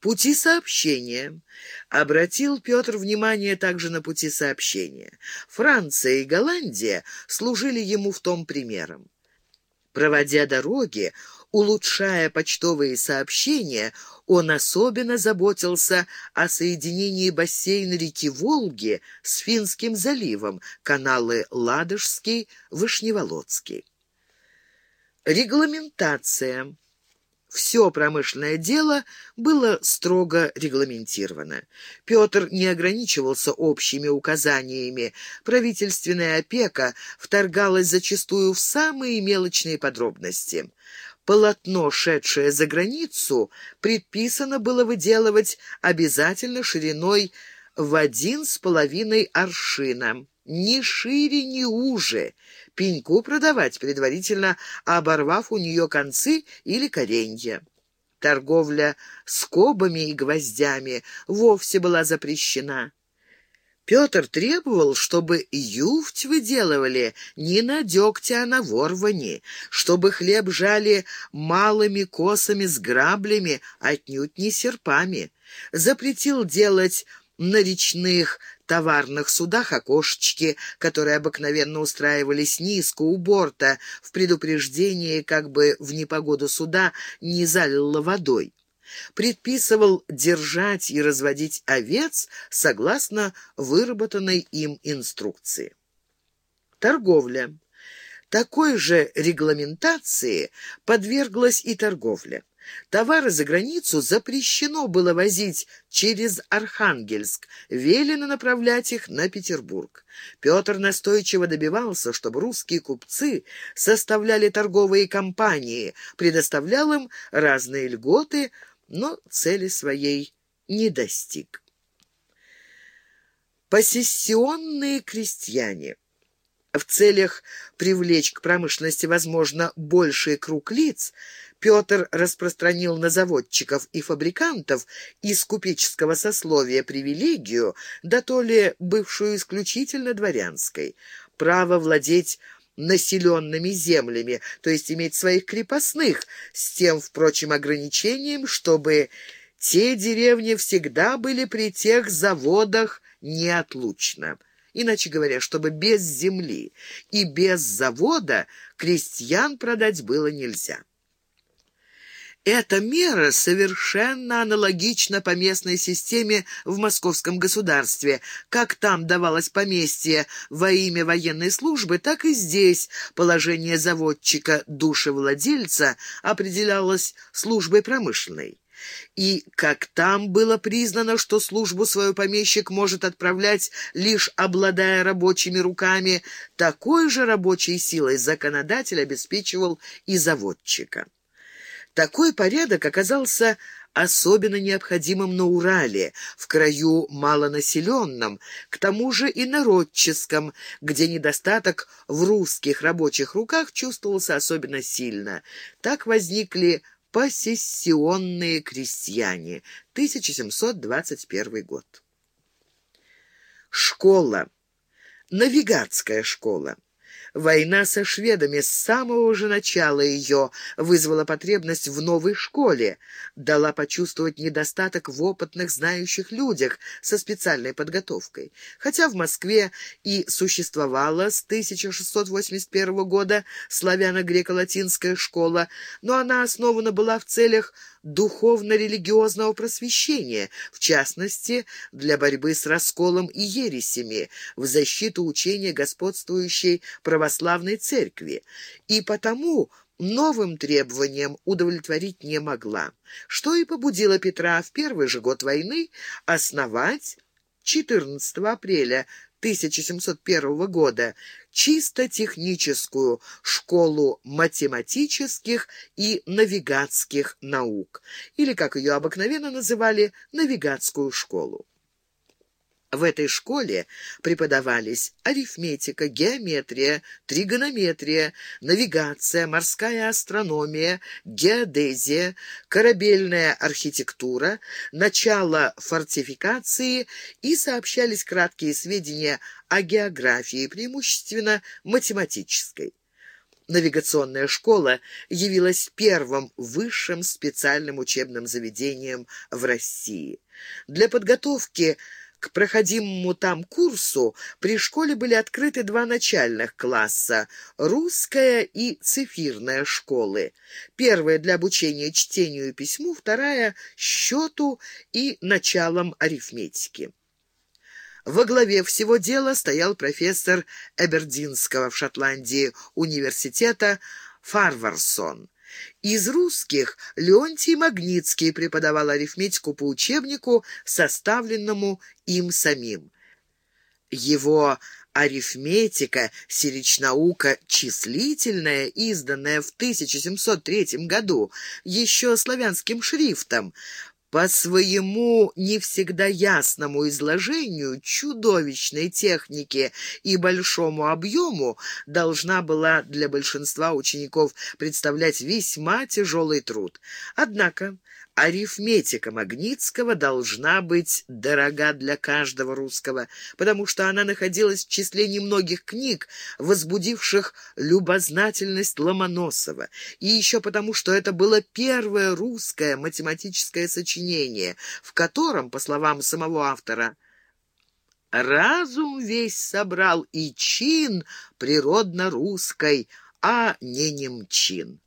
Пути сообщения. Обратил Петр внимание также на пути сообщения. Франция и Голландия служили ему в том примером. Проводя дороги, улучшая почтовые сообщения, он особенно заботился о соединении бассейна реки Волги с Финским заливом, каналы Ладожский, Вышневолодский. Регламентация. Все промышленное дело было строго регламентировано. Петр не ограничивался общими указаниями. Правительственная опека вторгалась зачастую в самые мелочные подробности. Полотно, шедшее за границу, предписано было выделывать обязательно шириной в один с половиной аршина, ни шире, ни уже, пеньку продавать, предварительно оборвав у нее концы или коренья. Торговля скобами и гвоздями вовсе была запрещена. Петр требовал, чтобы юфть выделывали не на дегте, а на ворвани, чтобы хлеб жали малыми косами с граблями, отнюдь не серпами. Запретил делать на речных товарных судах окошечки, которые обыкновенно устраивались низко у борта, в предупреждении, как бы в непогоду суда не залило водой. Предписывал держать и разводить овец согласно выработанной им инструкции. Торговля. Такой же регламентации подверглась и торговля. Товары за границу запрещено было возить через Архангельск, велено направлять их на Петербург. Петр настойчиво добивался, чтобы русские купцы составляли торговые компании, предоставлял им разные льготы, но цели своей не достиг. Посессионные крестьяне в целях привлечь к промышленности, возможно, больший круг лиц, Петр распространил на заводчиков и фабрикантов из купеческого сословия привилегию, да то ли бывшую исключительно дворянской, право владеть населенными землями, то есть иметь своих крепостных, с тем, впрочем, ограничением, чтобы те деревни всегда были при тех заводах неотлучно. Иначе говоря, чтобы без земли и без завода крестьян продать было нельзя. Эта мера совершенно аналогична поместной системе в московском государстве. Как там давалось поместье во имя военной службы, так и здесь положение заводчика душевладельца определялось службой промышленной. И как там было признано, что службу свою помещик может отправлять, лишь обладая рабочими руками, такой же рабочей силой законодатель обеспечивал и заводчика. Такой порядок оказался особенно необходимым на Урале, в краю малонаселенном, к тому же и народческом, где недостаток в русских рабочих руках чувствовался особенно сильно. Так возникли посессионные крестьяне, 1721 год. Школа. Навигатская школа. Война со шведами с самого же начала ее вызвала потребность в новой школе, дала почувствовать недостаток в опытных знающих людях со специальной подготовкой. Хотя в Москве и существовала с 1681 года славяно-греко-латинская школа, но она основана была в целях духовно-религиозного просвещения, в частности, для борьбы с расколом и ересями, в защиту учения господствующей православной церкви, и потому новым требованиям удовлетворить не могла, что и побудило Петра в первый же год войны основать 14 апреля 1701 года чисто техническую школу математических и навигатских наук, или, как ее обыкновенно называли, навигатскую школу. В этой школе преподавались арифметика, геометрия, тригонометрия, навигация, морская астрономия, геодезия, корабельная архитектура, начало фортификации и сообщались краткие сведения о географии, преимущественно математической. Навигационная школа явилась первым высшим специальным учебным заведением в России. Для подготовки к проходимому там курсу при школе были открыты два начальных класса – русская и цифирная школы. Первая для обучения чтению и письму, вторая – счету и началам арифметики. Во главе всего дела стоял профессор Эбердинского в Шотландии университета Фарварсон. Из русских Леонтий Магнитский преподавал арифметику по учебнику, составленному им самим. Его арифметика, сиречнаука числительная, изданная в 1703 году, еще славянским шрифтом, по своему не всегда ясному изложению, чудовищной технике и большому объему должна была для большинства учеников представлять весьма тяжелый труд. Однако арифметика Магнитского должна быть дорога для каждого русского, потому что она находилась в числе немногих книг, возбудивших любознательность Ломоносова, и еще потому, что это было первое русское математическое сочинение, в котором, по словам самого автора, разум весь собрал и чин природно-русской, а не немчин.